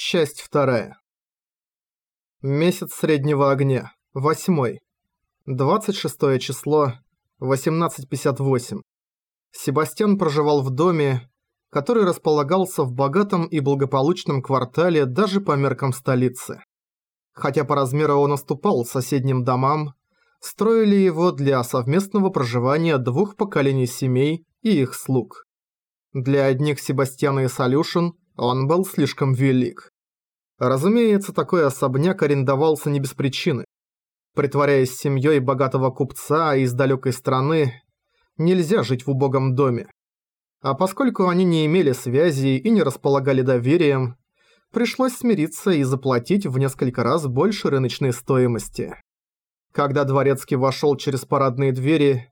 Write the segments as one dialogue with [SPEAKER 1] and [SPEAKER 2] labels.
[SPEAKER 1] Часть вторая. Месяц среднего огня. Восьмой. 26 число. 18.58. Себастьян проживал в доме, который располагался в богатом и благополучном квартале даже по меркам столицы. Хотя по размеру он уступал соседним домам, строили его для совместного проживания двух поколений семей и их слуг. Для одних Себастьяна и Солюшен он был слишком велик. Разумеется, такой особняк арендовался не без причины. Притворяясь семьей богатого купца из далекой страны, нельзя жить в убогом доме. А поскольку они не имели связи и не располагали доверием, пришлось смириться и заплатить в несколько раз больше рыночной стоимости. Когда Дворецкий вошел через парадные двери,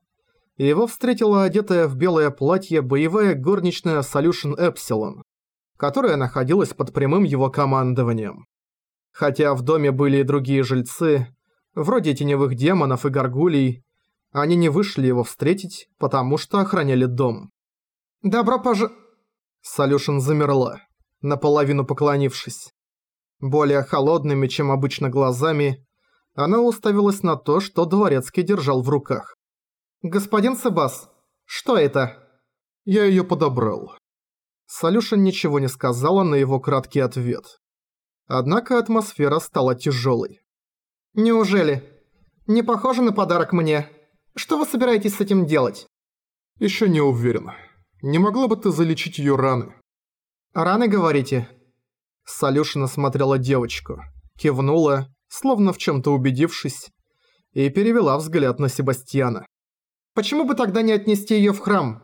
[SPEAKER 1] его встретила одетая в белое платье боевая горничная Solution Epsilon которая находилась под прямым его командованием. Хотя в доме были и другие жильцы, вроде теневых демонов и горгулей, они не вышли его встретить, потому что охраняли дом. «Добро пож...» Солюшин замерла, наполовину поклонившись. Более холодными, чем обычно глазами, она уставилась на то, что Дворецкий держал в руках. «Господин Себас, что это?» «Я её подобрал», Солюшин ничего не сказала на его краткий ответ. Однако атмосфера стала тяжелой. «Неужели? Не похоже на подарок мне? Что вы собираетесь с этим делать?»
[SPEAKER 2] «Еще не уверен. Не могла бы ты залечить ее раны?»
[SPEAKER 1] «Раны, говорите?» Солюшина смотрела девочку, кивнула, словно в чем то убедившись, и перевела взгляд на Себастьяна. «Почему бы тогда не отнести ее в храм?»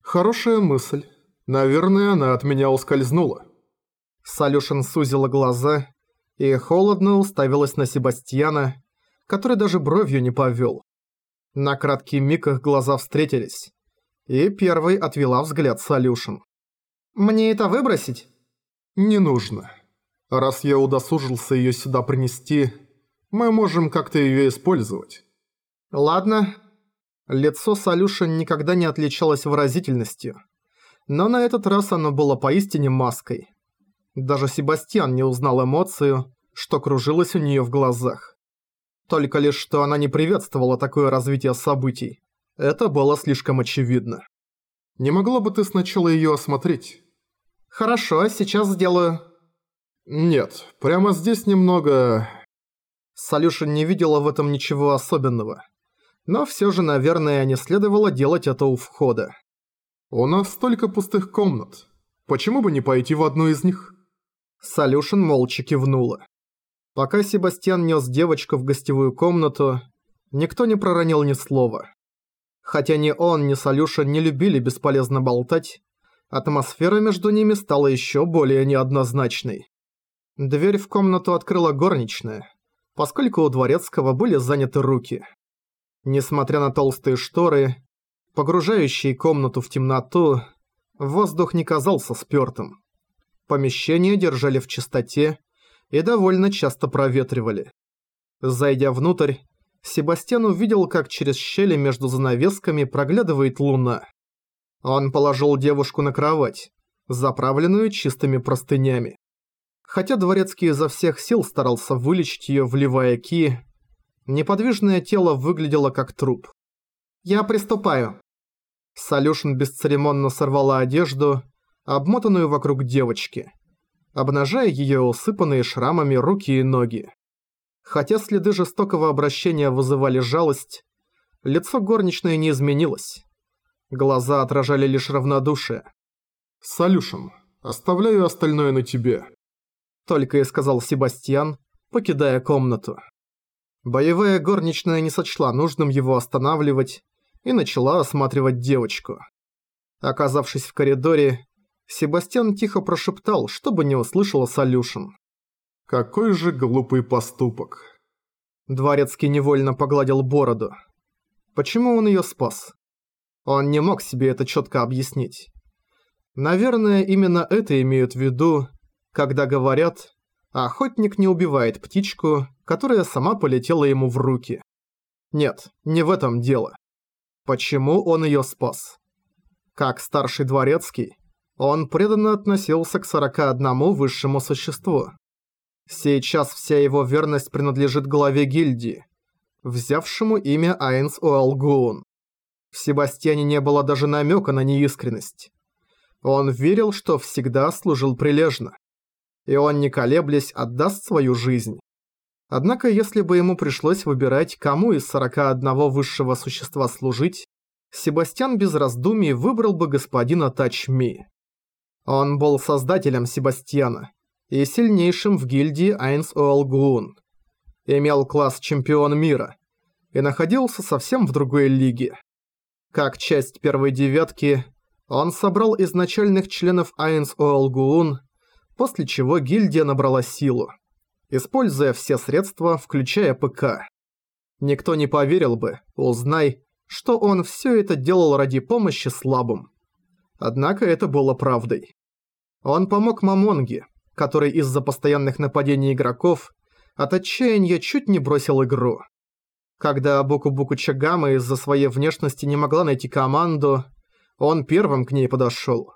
[SPEAKER 2] «Хорошая мысль. Наверное, она от меня ускользнула.
[SPEAKER 1] Салюшин сузила глаза и холодно уставилась на Себастьяна, который даже бровью не повел. На краткий миг их глаза встретились, и первой отвела взгляд Салюшин. «Мне это выбросить?»
[SPEAKER 2] «Не нужно. Раз я удосужился ее сюда принести, мы можем как-то ее использовать».
[SPEAKER 1] «Ладно». Лицо Салюшин никогда не отличалось выразительностью но на этот раз оно было поистине маской. Даже Себастьян не узнал эмоцию, что кружилось у нее в глазах. Только лишь что она не приветствовала такое развитие событий. Это было слишком очевидно.
[SPEAKER 2] «Не могла бы ты сначала ее осмотреть?»
[SPEAKER 1] «Хорошо, сейчас сделаю».
[SPEAKER 2] «Нет, прямо здесь немного...»
[SPEAKER 1] Солюшин не видела в этом ничего особенного. Но все же, наверное, не следовало делать это у входа.
[SPEAKER 2] «У нас столько пустых комнат. Почему бы не пойти в одну из них?»
[SPEAKER 1] Солюшин молча кивнула. Пока Себастьян нес девочку в гостевую комнату, никто не проронил ни слова. Хотя ни он, ни Солюшин не любили бесполезно болтать, атмосфера между ними стала еще более неоднозначной. Дверь в комнату открыла горничная, поскольку у Дворецкого были заняты руки. Несмотря на толстые шторы, погружающий комнату в темноту, воздух не казался спёртым. Помещения держали в чистоте и довольно часто проветривали. Зайдя внутрь, Себастьян увидел, как через щели между занавесками проглядывает луна. Он положил девушку на кровать, заправленную чистыми простынями. Хотя дворецкий изо всех сил старался вылечить ее, вливая ки, неподвижное тело выглядело как труп. «Я приступаю». Солюшин бесцеремонно сорвала одежду, обмотанную вокруг девочки, обнажая ее усыпанные шрамами руки и ноги. Хотя следы жестокого обращения вызывали жалость, лицо горничной не изменилось. Глаза отражали лишь равнодушие.
[SPEAKER 2] «Солюшин, оставляю остальное на тебе», —
[SPEAKER 1] только и сказал Себастьян, покидая комнату. Боевая горничная не сочла нужным его останавливать и начала осматривать девочку. Оказавшись в коридоре, Себастьян тихо прошептал, чтобы не услышала Солюшен.
[SPEAKER 2] «Какой же глупый поступок!»
[SPEAKER 1] Дворецкий невольно погладил бороду. Почему он ее спас? Он не мог себе это четко объяснить. Наверное, именно это имеют в виду, когда говорят «охотник не убивает птичку, которая сама полетела ему в руки». Нет, не в этом дело. Почему он ее спас? Как старший дворецкий, Он преданно относился к 41 высшему существу. Сейчас вся его верность принадлежит главе гильдии, взявшему имя Айнс Уалгуун. В Себастьяне не было даже намека на неискренность. Он верил, что всегда служил прилежно. И он, не колеблясь, отдаст свою жизнь. Однако, если бы ему пришлось выбирать, кому из 41 высшего существа служить, Себастьян без раздумий выбрал бы господина Тачми. Он был создателем Себастьяна и сильнейшим в гильдии Айнс Оалгуун. Имел класс чемпион мира и находился совсем в другой лиге. Как часть первой девятки, он собрал изначальных членов Айнс Оалгуун, после чего гильдия набрала силу используя все средства, включая ПК. Никто не поверил бы, узнай, что он все это делал ради помощи слабым. Однако это было правдой. Он помог Мамонге, который из-за постоянных нападений игроков от отчаяния чуть не бросил игру. Когда Буку-Буку Чагама из-за своей внешности не могла найти команду, он первым к ней подошел.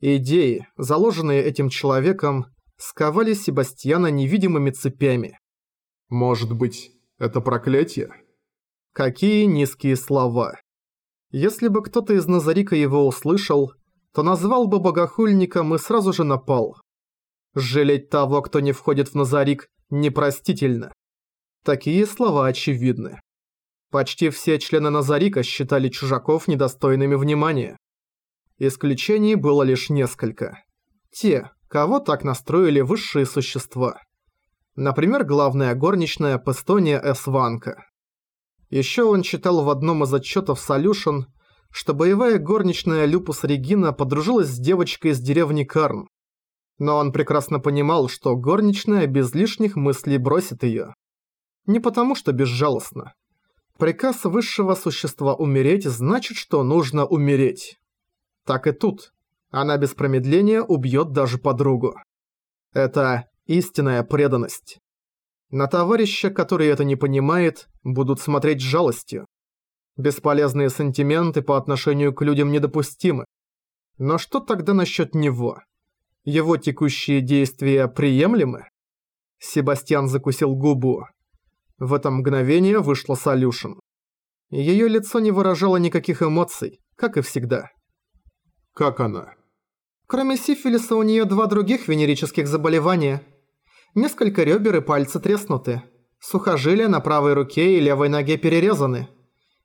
[SPEAKER 1] Идеи, заложенные этим человеком, сковали Себастьяна невидимыми цепями.
[SPEAKER 2] «Может быть, это проклятие?»
[SPEAKER 1] Какие низкие слова. Если бы кто-то из Назарика его услышал, то назвал бы богохульником и сразу же напал. Жалеть того, кто не входит в Назарик, непростительно. Такие слова очевидны. Почти все члены Назарика считали чужаков недостойными внимания. Исключений было лишь несколько. Те, кого так настроили высшие существа. Например, главная горничная Пестония Эсванка. Еще он читал в одном из отчетов Solution, что боевая горничная Люпус Регина подружилась с девочкой из деревни Карн. Но он прекрасно понимал, что горничная без лишних мыслей бросит ее. Не потому, что безжалостно. Приказ высшего существа умереть значит, что нужно умереть. Так и тут. Она без промедления убьет даже подругу. Это истинная преданность. На товарища, который это не понимает, будут смотреть с жалостью. Бесполезные сантименты по отношению к людям недопустимы. Но что тогда насчет него? Его текущие действия приемлемы? Себастьян закусил губу. В это мгновение вышла Солюшен. Ее лицо не выражало никаких эмоций, как и всегда.
[SPEAKER 2] «Как она?»
[SPEAKER 3] Кроме сифилиса у нее два других венерических заболевания. Несколько ребер и пальцы треснуты. Сухожилия на правой руке и левой ноге перерезаны.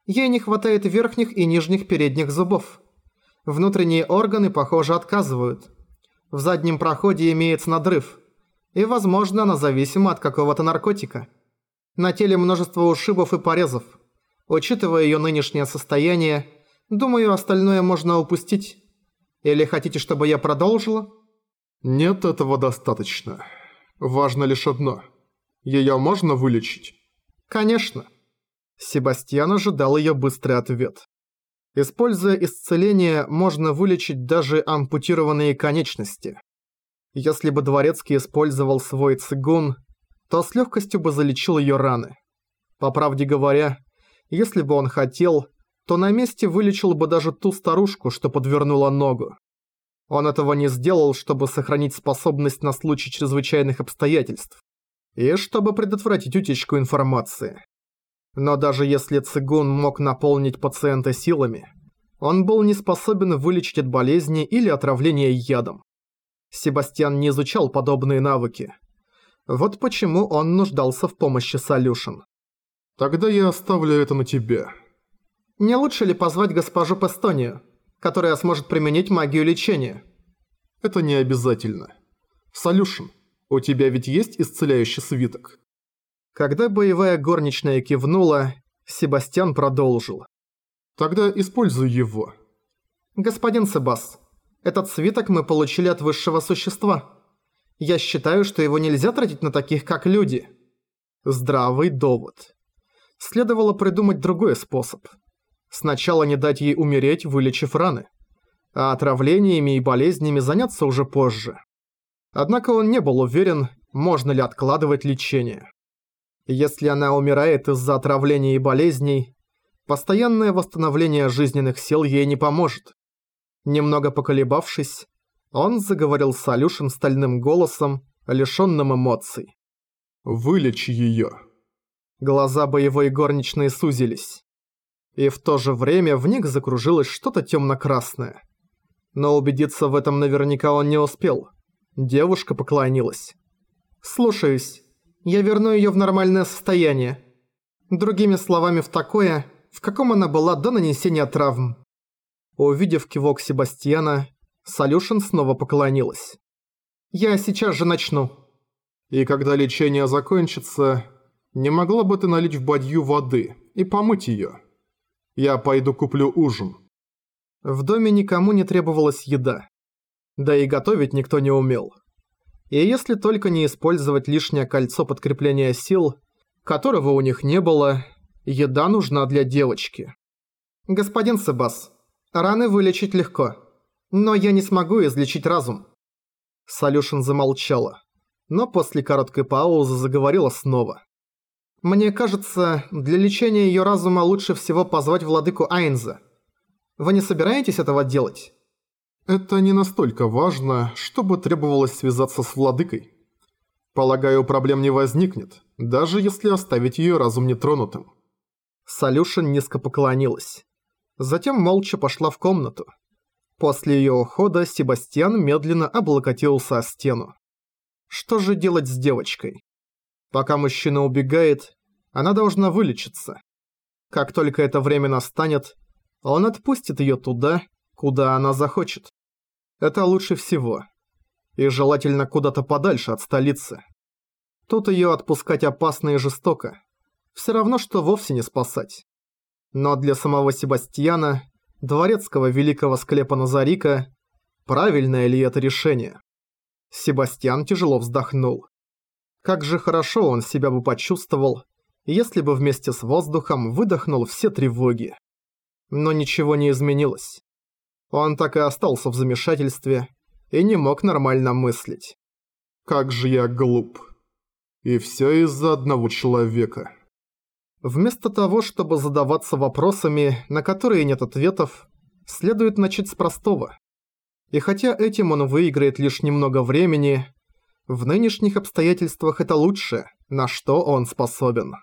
[SPEAKER 3] Ей не хватает верхних и нижних передних зубов. Внутренние органы, похоже, отказывают. В заднем проходе имеется надрыв. И, возможно, она зависима от какого-то наркотика. На теле множество ушибов и порезов. Учитывая ее нынешнее состояние, думаю, остальное можно упустить. Или хотите, чтобы я продолжила?»
[SPEAKER 2] «Нет, этого достаточно. Важно лишь одно. Её можно вылечить?»
[SPEAKER 1] «Конечно». Себастьян ожидал её быстрый ответ. Используя исцеление, можно вылечить даже ампутированные конечности. Если бы Дворецкий использовал свой цигун, то с легкостью бы залечил её раны. По правде говоря, если бы он хотел, то на месте вылечил бы даже ту старушку, что подвернула ногу. Он этого не сделал, чтобы сохранить способность на случай чрезвычайных обстоятельств. И чтобы предотвратить утечку информации. Но даже если Цигун мог наполнить пациента силами, он был не способен вылечить от болезни или отравления ядом. Себастьян не изучал подобные навыки. Вот почему он нуждался в помощи Солюшен.
[SPEAKER 2] «Тогда я оставлю это на тебя»,
[SPEAKER 3] не лучше ли позвать госпожу Пестонию, которая сможет применить магию лечения?
[SPEAKER 2] Это не обязательно. Солюшн, у тебя ведь есть исцеляющий свиток?
[SPEAKER 1] Когда боевая горничная кивнула, Себастьян продолжил.
[SPEAKER 2] Тогда используй его.
[SPEAKER 3] Господин Себас, этот свиток мы получили от высшего существа. Я считаю, что его нельзя тратить на таких, как люди.
[SPEAKER 1] Здравый довод. Следовало придумать другой способ. Сначала не дать ей умереть, вылечив раны. А отравлениями и болезнями заняться уже позже. Однако он не был уверен, можно ли откладывать лечение. Если она умирает из-за отравления и болезней, постоянное восстановление жизненных сил ей не поможет. Немного поколебавшись, Он заговорил с Алюшин стальным голосом, лишённым эмоций.
[SPEAKER 2] «Вылечи её».
[SPEAKER 1] Глаза боевой горничной сузились. И в то же время в них закружилось что-то тёмно-красное. Но убедиться в этом наверняка он не успел. Девушка поклонилась. «Слушаюсь. Я верну её в нормальное состояние. Другими словами, в такое, в каком она была до нанесения травм». Увидев кивок Себастьяна, Солюшин снова поклонилась. «Я сейчас же начну».
[SPEAKER 2] «И когда лечение закончится, не могла бы ты налить в бадью воды и помыть её? Я пойду куплю ужин».
[SPEAKER 1] В доме никому не требовалась еда. Да и готовить никто не умел. И если только не использовать лишнее кольцо подкрепления сил, которого у них не было, еда нужна для девочки. «Господин Себас, раны вылечить легко, но я не смогу излечить разум». Солюшин замолчала, но после короткой паузы заговорила снова. «Мне кажется, для лечения её разума лучше всего позвать владыку Айнза. Вы не собираетесь этого делать?»
[SPEAKER 2] Это не настолько важно, чтобы требовалось связаться с владыкой. Полагаю, проблем не возникнет, даже если оставить её разум нетронутым.
[SPEAKER 1] Солюшин низко поклонилась. Затем молча пошла в комнату. После её ухода Себастьян медленно облокотился о стену. Что же делать с девочкой? Пока мужчина убегает, она должна вылечиться. Как только это время настанет, он отпустит её туда, куда она захочет. Это лучше всего. И желательно куда-то подальше от столицы. Тут её отпускать опасно и жестоко. Всё равно, что вовсе не спасать. Но для самого Себастьяна, дворецкого великого склепа Назарика, правильное ли это решение? Себастьян тяжело вздохнул. Как же хорошо он себя бы почувствовал, если бы вместе с воздухом выдохнул все тревоги. Но ничего не изменилось. Он так и остался в замешательстве и не мог нормально мыслить.
[SPEAKER 2] Как же я глуп. И все из-за одного человека.
[SPEAKER 1] Вместо того, чтобы задаваться вопросами, на которые нет ответов, следует начать с простого. И хотя этим он выиграет лишь немного времени, в нынешних обстоятельствах это лучше, на что он способен.